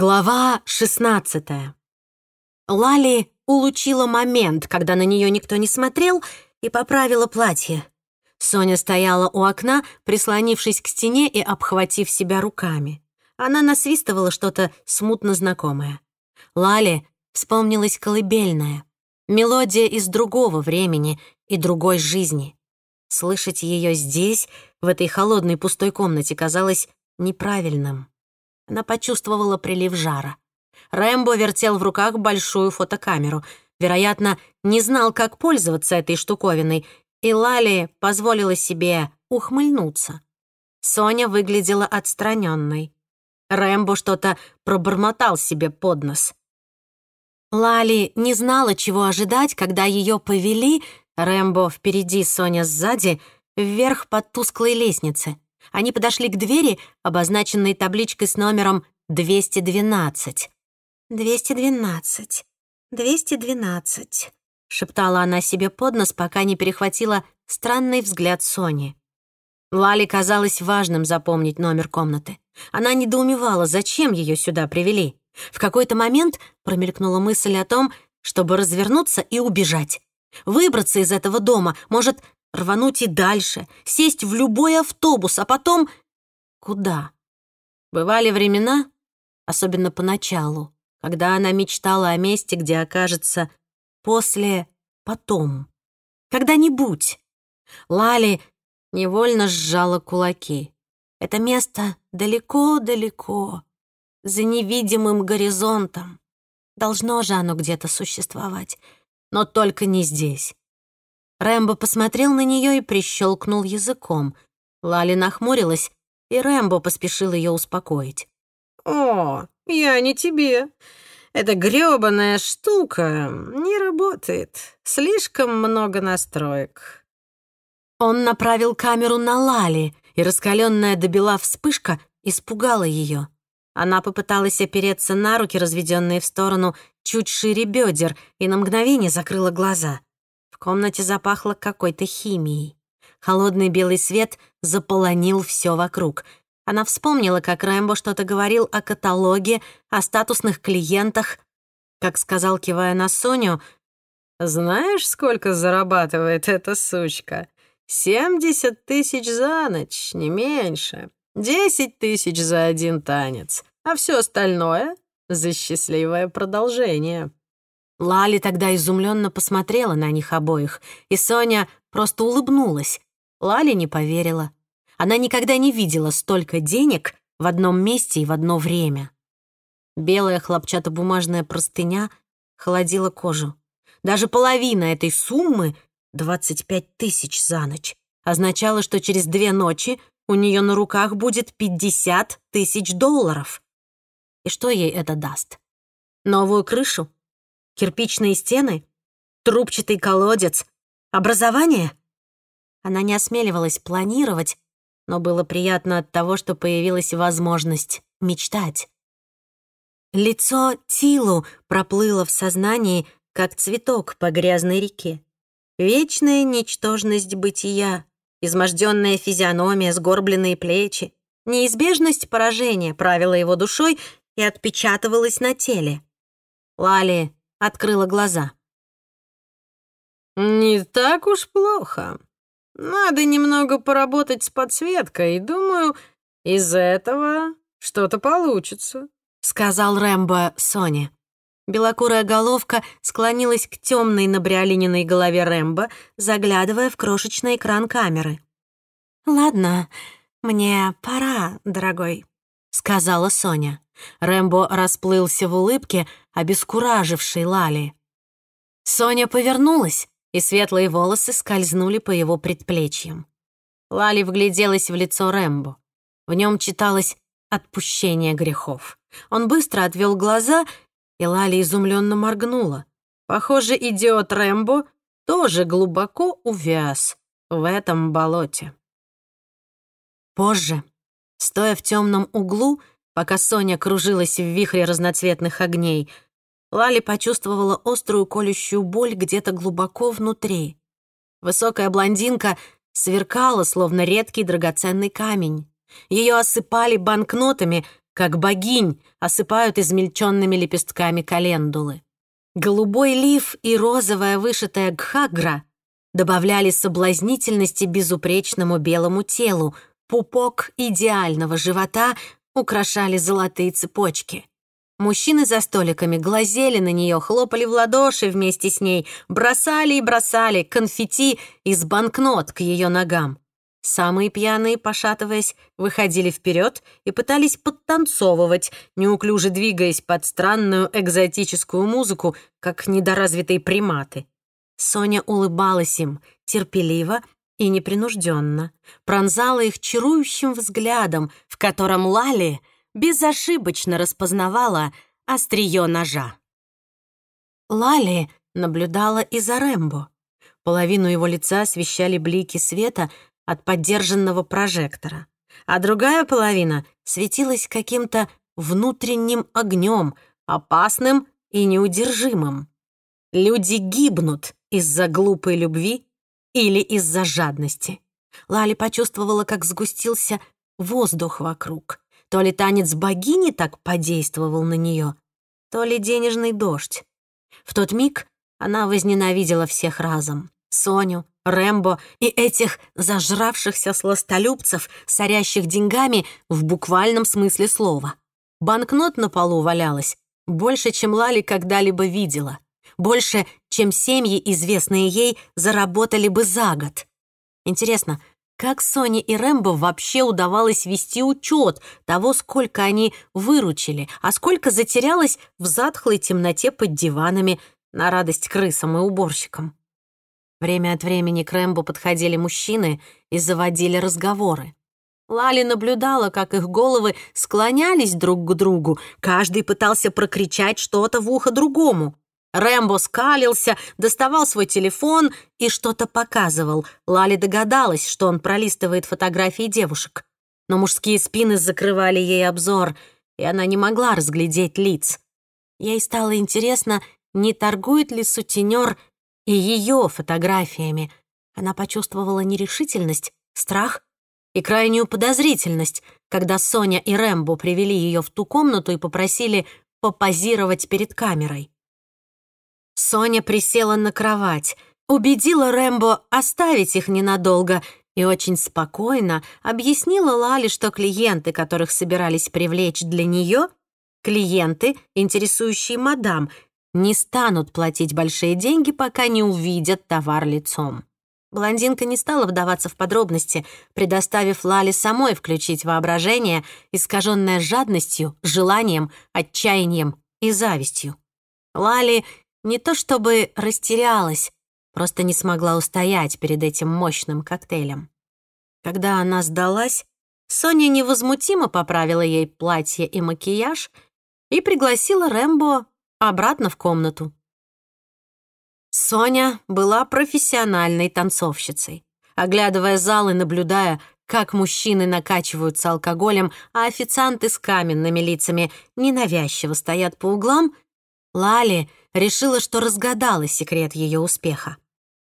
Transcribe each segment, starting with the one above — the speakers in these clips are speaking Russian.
Глава 16 Лали улучила момент, когда на нее никто не смотрел, и поправила платье. Соня стояла у окна, прислонившись к стене и обхватив себя руками. Она насвистывала что-то смутно знакомое. Лали вспомнилась колыбельная, мелодия из другого времени и другой жизни. Слышать ее здесь, в этой холодной пустой комнате, казалось неправильным. Она почувствовала прилив жара. Рэмбо вертел в руках большую фотокамеру. Вероятно, не знал, как пользоваться этой штуковиной, и Лали позволила себе ухмыльнуться. Соня выглядела отстраненной. Рэмбо что-то пробормотал себе под нос. Лали не знала, чего ожидать, когда ее повели, Рэмбо впереди, Соня сзади, вверх по тусклой лестнице. Они подошли к двери, обозначенной табличкой с номером 212. «212, 212», — шептала она себе под нос, пока не перехватила странный взгляд Сони. Лали казалось важным запомнить номер комнаты. Она недоумевала, зачем ее сюда привели. В какой-то момент промелькнула мысль о том, чтобы развернуться и убежать. Выбраться из этого дома, может, рвануть и дальше, сесть в любой автобус, а потом... Куда? Бывали времена, особенно поначалу, когда она мечтала о месте, где окажется после, потом, когда-нибудь. Лали невольно сжала кулаки. Это место далеко-далеко, за невидимым горизонтом. Должно же оно где-то существовать, но только не здесь. Рэмбо посмотрел на нее и прищелкнул языком. Лали нахмурилась, и Рэмбо поспешил ее успокоить. «О, я не тебе. Эта грёбаная штука не работает. Слишком много настроек». Он направил камеру на Лали, и раскаленная до бела вспышка испугала ее. Она попыталась опереться на руки, разведенные в сторону чуть шире бедер, и на мгновение закрыла глаза. В комнате запахло какой-то химией. Холодный белый свет заполонил все вокруг. Она вспомнила, как Рэмбо что-то говорил о каталоге, о статусных клиентах. Как сказал, кивая на Соню, «Знаешь, сколько зарабатывает эта сучка? Семьдесят тысяч за ночь, не меньше. Десять тысяч за один танец, а все остальное — за счастливое продолжение». Лали тогда изумленно посмотрела на них обоих, и Соня просто улыбнулась. Лали не поверила. Она никогда не видела столько денег в одном месте и в одно время. Белая хлопчатобумажная простыня холодила кожу. Даже половина этой суммы, 25 тысяч за ночь, означала, что через две ночи у нее на руках будет 50 тысяч долларов. И что ей это даст? Новую крышу? Кирпичные стены? Трубчатый колодец? Образование? Она не осмеливалась планировать, но было приятно от того, что появилась возможность мечтать. Лицо Тилу проплыло в сознании, как цветок по грязной реке. Вечная ничтожность бытия, изможденная физиономия, сгорбленные плечи, неизбежность поражения правила его душой и отпечатывалась на теле. Лали открыла глаза. «Не так уж плохо. Надо немного поработать с подсветкой, и, думаю, из этого что-то получится», — сказал Рэмбо Соне. Белокурая головка склонилась к темной набриолининой голове Рэмбо, заглядывая в крошечный экран камеры. «Ладно, мне пора, дорогой», — сказала Соня. Рэмбо расплылся в улыбке, обескуражившей Лали. Соня повернулась, и светлые волосы скользнули по его предплечьям. Лали вгляделась в лицо Рэмбо. В нем читалось отпущение грехов. Он быстро отвел глаза, и Лали изумленно моргнула. Похоже, идиот Рэмбо тоже глубоко увяз в этом болоте. Позже, стоя в темном углу, Пока Соня кружилась в вихре разноцветных огней, Лали почувствовала острую колющую боль где-то глубоко внутри. Высокая блондинка сверкала, словно редкий драгоценный камень. Ее осыпали банкнотами, как богинь осыпают измельченными лепестками календулы. Голубой лиф и розовая вышитая гхагра добавляли соблазнительности безупречному белому телу, пупок идеального живота украшали золотые цепочки. Мужчины за столиками глазели на нее, хлопали в ладоши вместе с ней, бросали и бросали конфетти из банкнот к ее ногам. Самые пьяные, пошатываясь, выходили вперед и пытались подтанцовывать, неуклюже двигаясь под странную экзотическую музыку, как недоразвитые приматы. Соня улыбалась им, терпеливо и непринужденно, пронзала их чарующим взглядом, в котором Лали — безошибочно распознавала острие ножа. Лали наблюдала и за Рэмбо. Половину его лица освещали блики света от поддержанного прожектора, а другая половина светилась каким-то внутренним огнем, опасным и неудержимым. Люди гибнут из-за глупой любви или из-за жадности. Лали почувствовала, как сгустился воздух вокруг, то ли танец богини так подействовал на нее, то ли денежный дождь. В тот миг она возненавидела всех разом. Соню, Рэмбо и этих зажравшихся сластолюбцев, сорящих деньгами в буквальном смысле слова. Банкнот на полу валялась больше, чем Лали когда-либо видела. Больше, чем семьи, известные ей, заработали бы за год. Интересно, как Соне и Рэмбо вообще удавалось вести учет того, сколько они выручили, а сколько затерялось в затхлой темноте под диванами на радость крысам и уборщикам? Время от времени к Рэмбо подходили мужчины и заводили разговоры. Лали наблюдала, как их головы склонялись друг к другу, каждый пытался прокричать что-то в ухо другому. Рэмбо скалился, доставал свой телефон и что-то показывал. Лали догадалась, что он пролистывает фотографии девушек. Но мужские спины закрывали ей обзор, и она не могла разглядеть лиц. Ей стало интересно, не торгует ли сутенер и ее фотографиями. Она почувствовала нерешительность, страх и крайнюю подозрительность, когда Соня и Рэмбо привели ее в ту комнату и попросили попозировать перед камерой. Соня присела на кровать, убедила Рэмбо оставить их ненадолго и очень спокойно объяснила Лали, что клиенты, которых собирались привлечь для нее, клиенты, интересующие мадам, не станут платить большие деньги, пока не увидят товар лицом. Блондинка не стала вдаваться в подробности, предоставив Лали самой включить воображение, искаженное жадностью, желанием, отчаянием и завистью. Лали не то чтобы растерялась, просто не смогла устоять перед этим мощным коктейлем. Когда она сдалась, Соня невозмутимо поправила ей платье и макияж и пригласила Рэмбо обратно в комнату. Соня была профессиональной танцовщицей. Оглядывая зал и наблюдая, как мужчины накачиваются алкоголем, а официанты с каменными лицами ненавязчиво стоят по углам, Лали решила, что разгадала секрет ее успеха.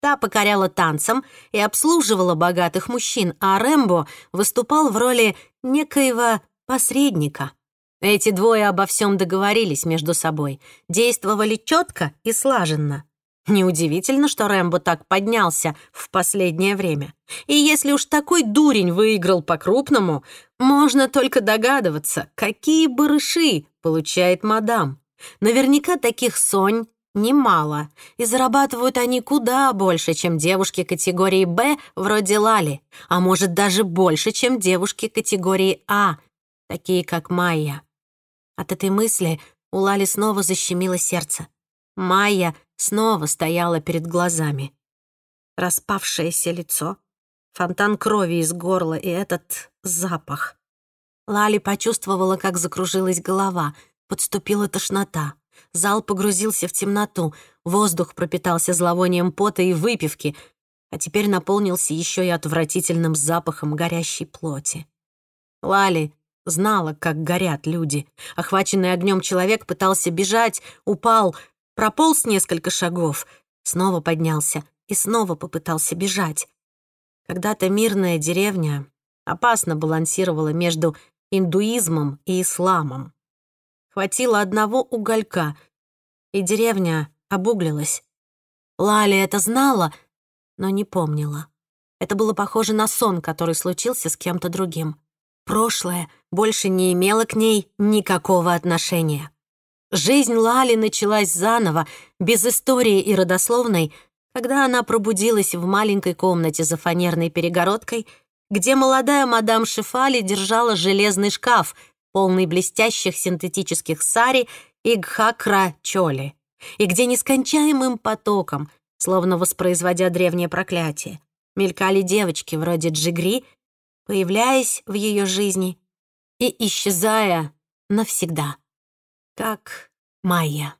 Та покоряла танцам и обслуживала богатых мужчин, а Рэмбо выступал в роли некоего посредника. Эти двое обо всем договорились между собой, действовали четко и слаженно. Неудивительно, что Рэмбо так поднялся в последнее время. И если уж такой дурень выиграл по-крупному, можно только догадываться, какие барыши получает мадам. Наверняка таких сонь немало, и зарабатывают они куда больше, чем девушки категории «Б» вроде Лали, а может даже больше, чем девушки категории «А», такие как Майя. От этой мысли у Лали снова защемило сердце. Майя снова стояла перед глазами. Распавшееся лицо, фонтан крови из горла и этот запах. Лали почувствовала, как закружилась голова — Подступила тошнота. Зал погрузился в темноту, воздух пропитался зловонием пота и выпивки, а теперь наполнился еще и отвратительным запахом горящей плоти. Лали знала, как горят люди. Охваченный огнем человек пытался бежать, упал, прополз несколько шагов, снова поднялся и снова попытался бежать. Когда-то мирная деревня опасно балансировала между индуизмом и исламом. Хватило одного уголька, и деревня обуглилась. Лали это знала, но не помнила. Это было похоже на сон, который случился с кем-то другим. Прошлое больше не имело к ней никакого отношения. Жизнь Лали началась заново, без истории и родословной, когда она пробудилась в маленькой комнате за фанерной перегородкой, где молодая мадам Шифали держала железный шкаф, полный блестящих синтетических сари и гхакра-чоли, и где нескончаемым потоком, словно воспроизводя древнее проклятие, мелькали девочки вроде Джигри, появляясь в ее жизни и исчезая навсегда, как Майя.